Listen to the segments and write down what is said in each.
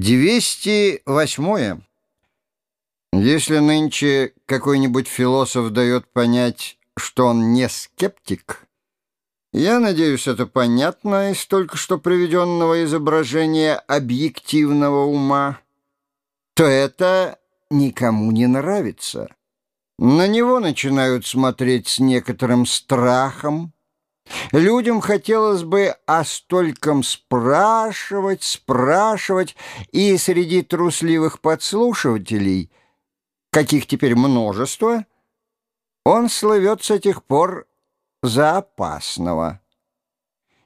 208. Если нынче какой-нибудь философ дает понять, что он не скептик, я надеюсь, это понятно из только что приведенного изображения объективного ума, то это никому не нравится. На него начинают смотреть с некоторым страхом, Людям хотелось бы о стольком спрашивать, спрашивать, и среди трусливых подслушивателей, каких теперь множество, он слывет с этих пор за опасного.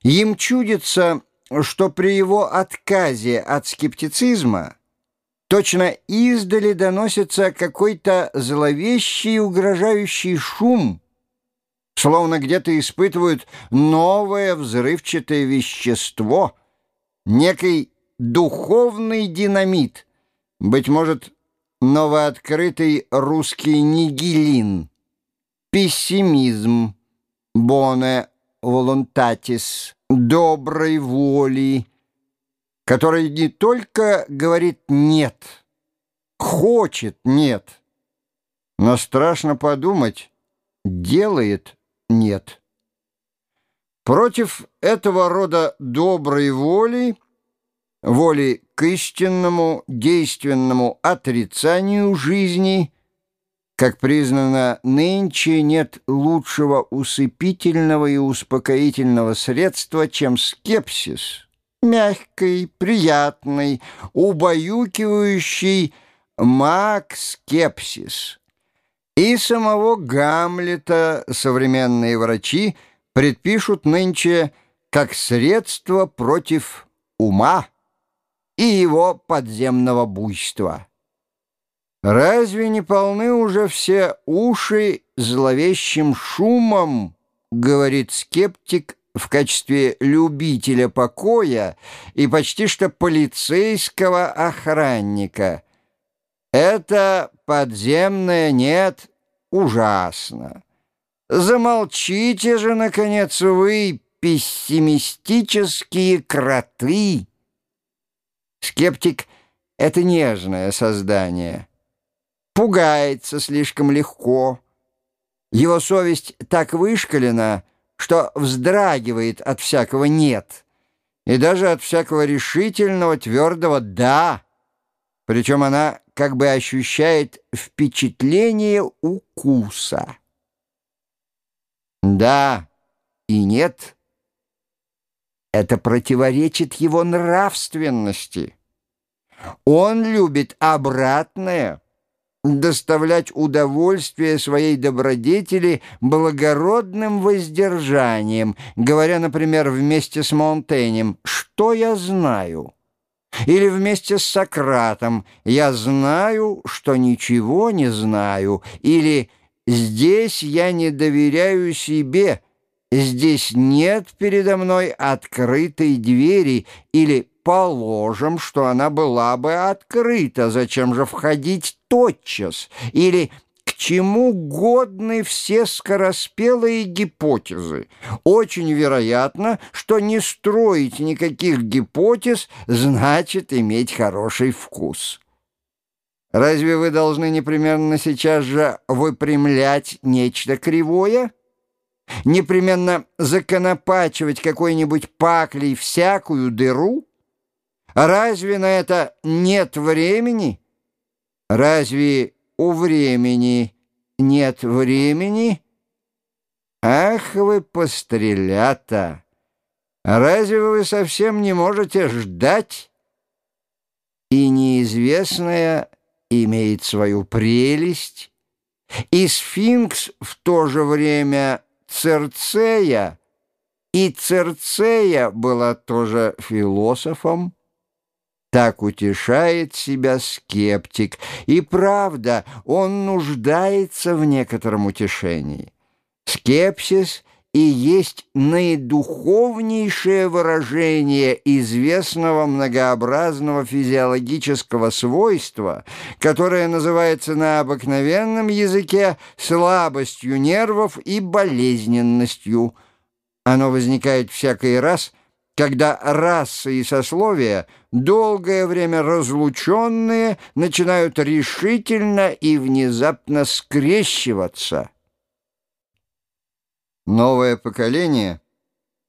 Им чудится, что при его отказе от скептицизма точно издали доносится какой-то зловещий угрожающий шум — словно где-то испытывают новое взрывчатое вещество, некий духовный динамит, быть может, новооткрытый русский нигилин, пессимизм, боне волонтатис, доброй воли, который не только говорит «нет», хочет «нет», но страшно подумать, делает нет. Против этого рода доброй воли, воли к истинному действенному отрицанию жизни, как признано, нынче нет лучшего усыпительного и успокоительного средства, чем скепсис, мягкий, приятный, убаюкивающий маг-скепсис. И самого Гамлета современные врачи предпишут нынче как средство против ума и его подземного буйства. Разве не полны уже все уши зловещим шумом, говорит скептик в качестве любителя покоя и почти что полицейского охранника – это подземное нет ужасно. Замолчите же, наконец, вы, пессимистические кроты. Скептик — это нежное создание. Пугается слишком легко. Его совесть так вышкалена, что вздрагивает от всякого «нет» и даже от всякого решительного твердого «да». Причем она как бы ощущает впечатление укуса. Да и нет. Это противоречит его нравственности. Он любит обратное — доставлять удовольствие своей добродетели благородным воздержанием, говоря, например, вместе с Монтенем «Что я знаю?» Или вместе с Сократом «Я знаю, что ничего не знаю» или «Здесь я не доверяю себе», «Здесь нет передо мной открытой двери» или «Положим, что она была бы открыта, зачем же входить тотчас?» или чему годны все скороспелые гипотезы. Очень вероятно, что не строить никаких гипотез значит иметь хороший вкус. Разве вы должны непременно сейчас же выпрямлять нечто кривое? Непременно законопачивать какой-нибудь паклей всякую дыру? Разве на это нет времени? Разве у времени нет времени? Ах вы, пострелята! Разве вы совсем не можете ждать? И неизвестное имеет свою прелесть, и сфинкс в то же время Церцея, и Церцея была тоже философом, так утешает себя скептик. И правда, он нуждается в некотором утешении. Скепсис и есть наидуховнейшее выражение известного многообразного физиологического свойства, которое называется на обыкновенном языке слабостью нервов и болезненностью. Оно возникает всякий раз – когда расы и сословия, долгое время разлученные, начинают решительно и внезапно скрещиваться. Новое поколение,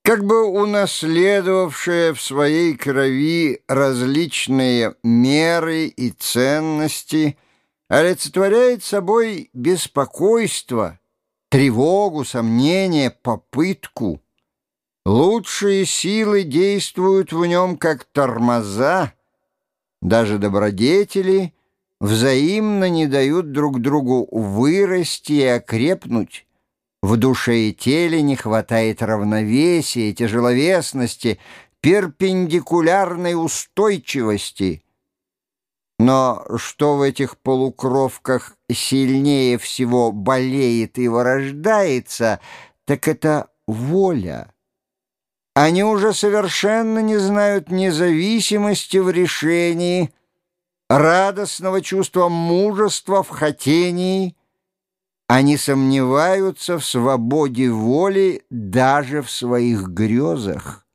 как бы унаследовавшее в своей крови различные меры и ценности, олицетворяет собой беспокойство, тревогу, сомнение, попытку – Лучшие силы действуют в нем как тормоза. Даже добродетели взаимно не дают друг другу вырасти и окрепнуть. В душе и теле не хватает равновесия, тяжеловесности, перпендикулярной устойчивости. Но что в этих полукровках сильнее всего болеет и вырождается, так это воля. Они уже совершенно не знают независимости в решении, радостного чувства мужества в хотении. Они сомневаются в свободе воли даже в своих грезах.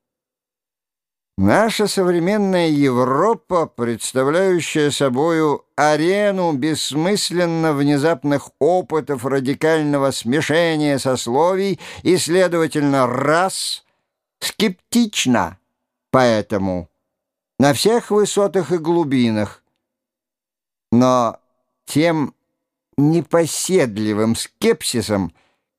Наша современная Европа, представляющая собою арену бессмысленно внезапных опытов радикального смешения сословий и, следовательно, рас – скептично, поэтому на всех высотах и глубинах, но тем непоседливым скепсисом,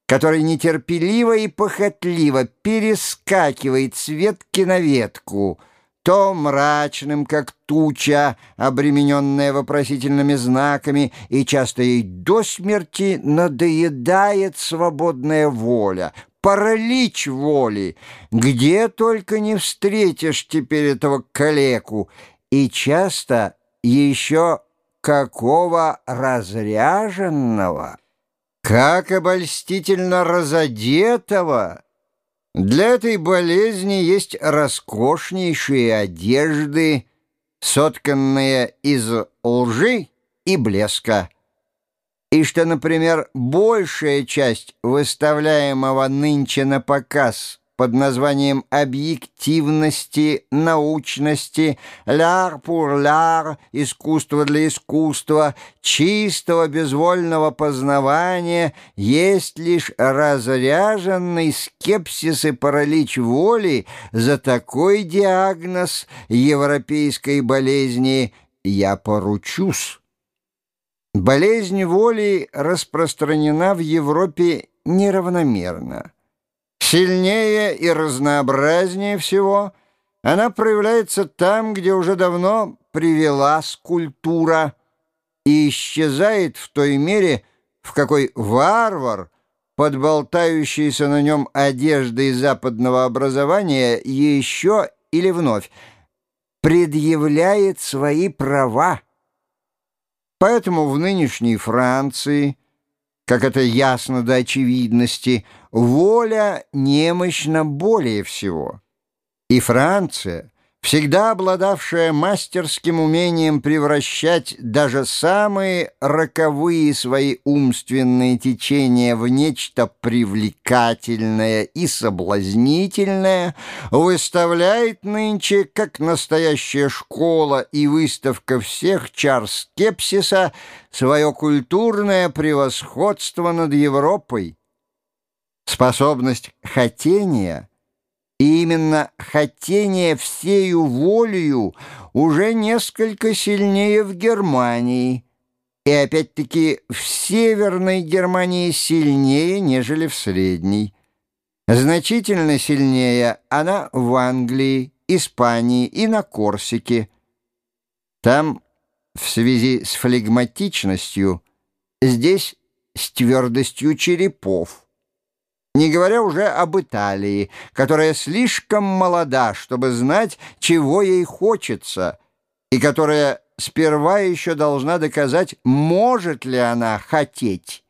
который нетерпеливо и похотливо перескакивает с ветки на ветку — то мрачным, как туча, обремененная вопросительными знаками, и часто ей до смерти надоедает свободная воля, паралич воли. Где только не встретишь теперь этого калеку, и часто еще какого разряженного, как обольстительно разодетого, для этой болезни есть роскошнейшие одежды, сотканные из лжи и блеска. И что, например, большая часть выставляемого нынче на показ под названием объективности, научности, ляр пур ляр, искусство для искусства, чистого безвольного познавания, есть лишь разряженный скепсис и паралич воли за такой диагноз европейской болезни «я поручусь». Болезнь воли распространена в Европе неравномерно. Сильнее и разнообразнее всего она проявляется там, где уже давно привела скульптура и исчезает в той мере, в какой варвар, подболтающийся на нем одеждой западного образования, еще или вновь предъявляет свои права. Поэтому в нынешней Франции, как это ясно до очевидности, воля немощна более всего. И Франция, всегда обладавшая мастерским умением превращать даже самые роковые свои умственные течения в нечто привлекательное и соблазнительное, выставляет нынче, как настоящая школа и выставка всех чар скепсиса, свое культурное превосходство над Европой. Способность хотения — и именно хотение всею волею уже несколько сильнее в Германии, и опять-таки в Северной Германии сильнее, нежели в Средней. Значительно сильнее она в Англии, Испании и на Корсике. Там в связи с флегматичностью, здесь с твердостью черепов. Не говоря уже об Италии, которая слишком молода, чтобы знать, чего ей хочется, и которая сперва еще должна доказать, может ли она хотеть.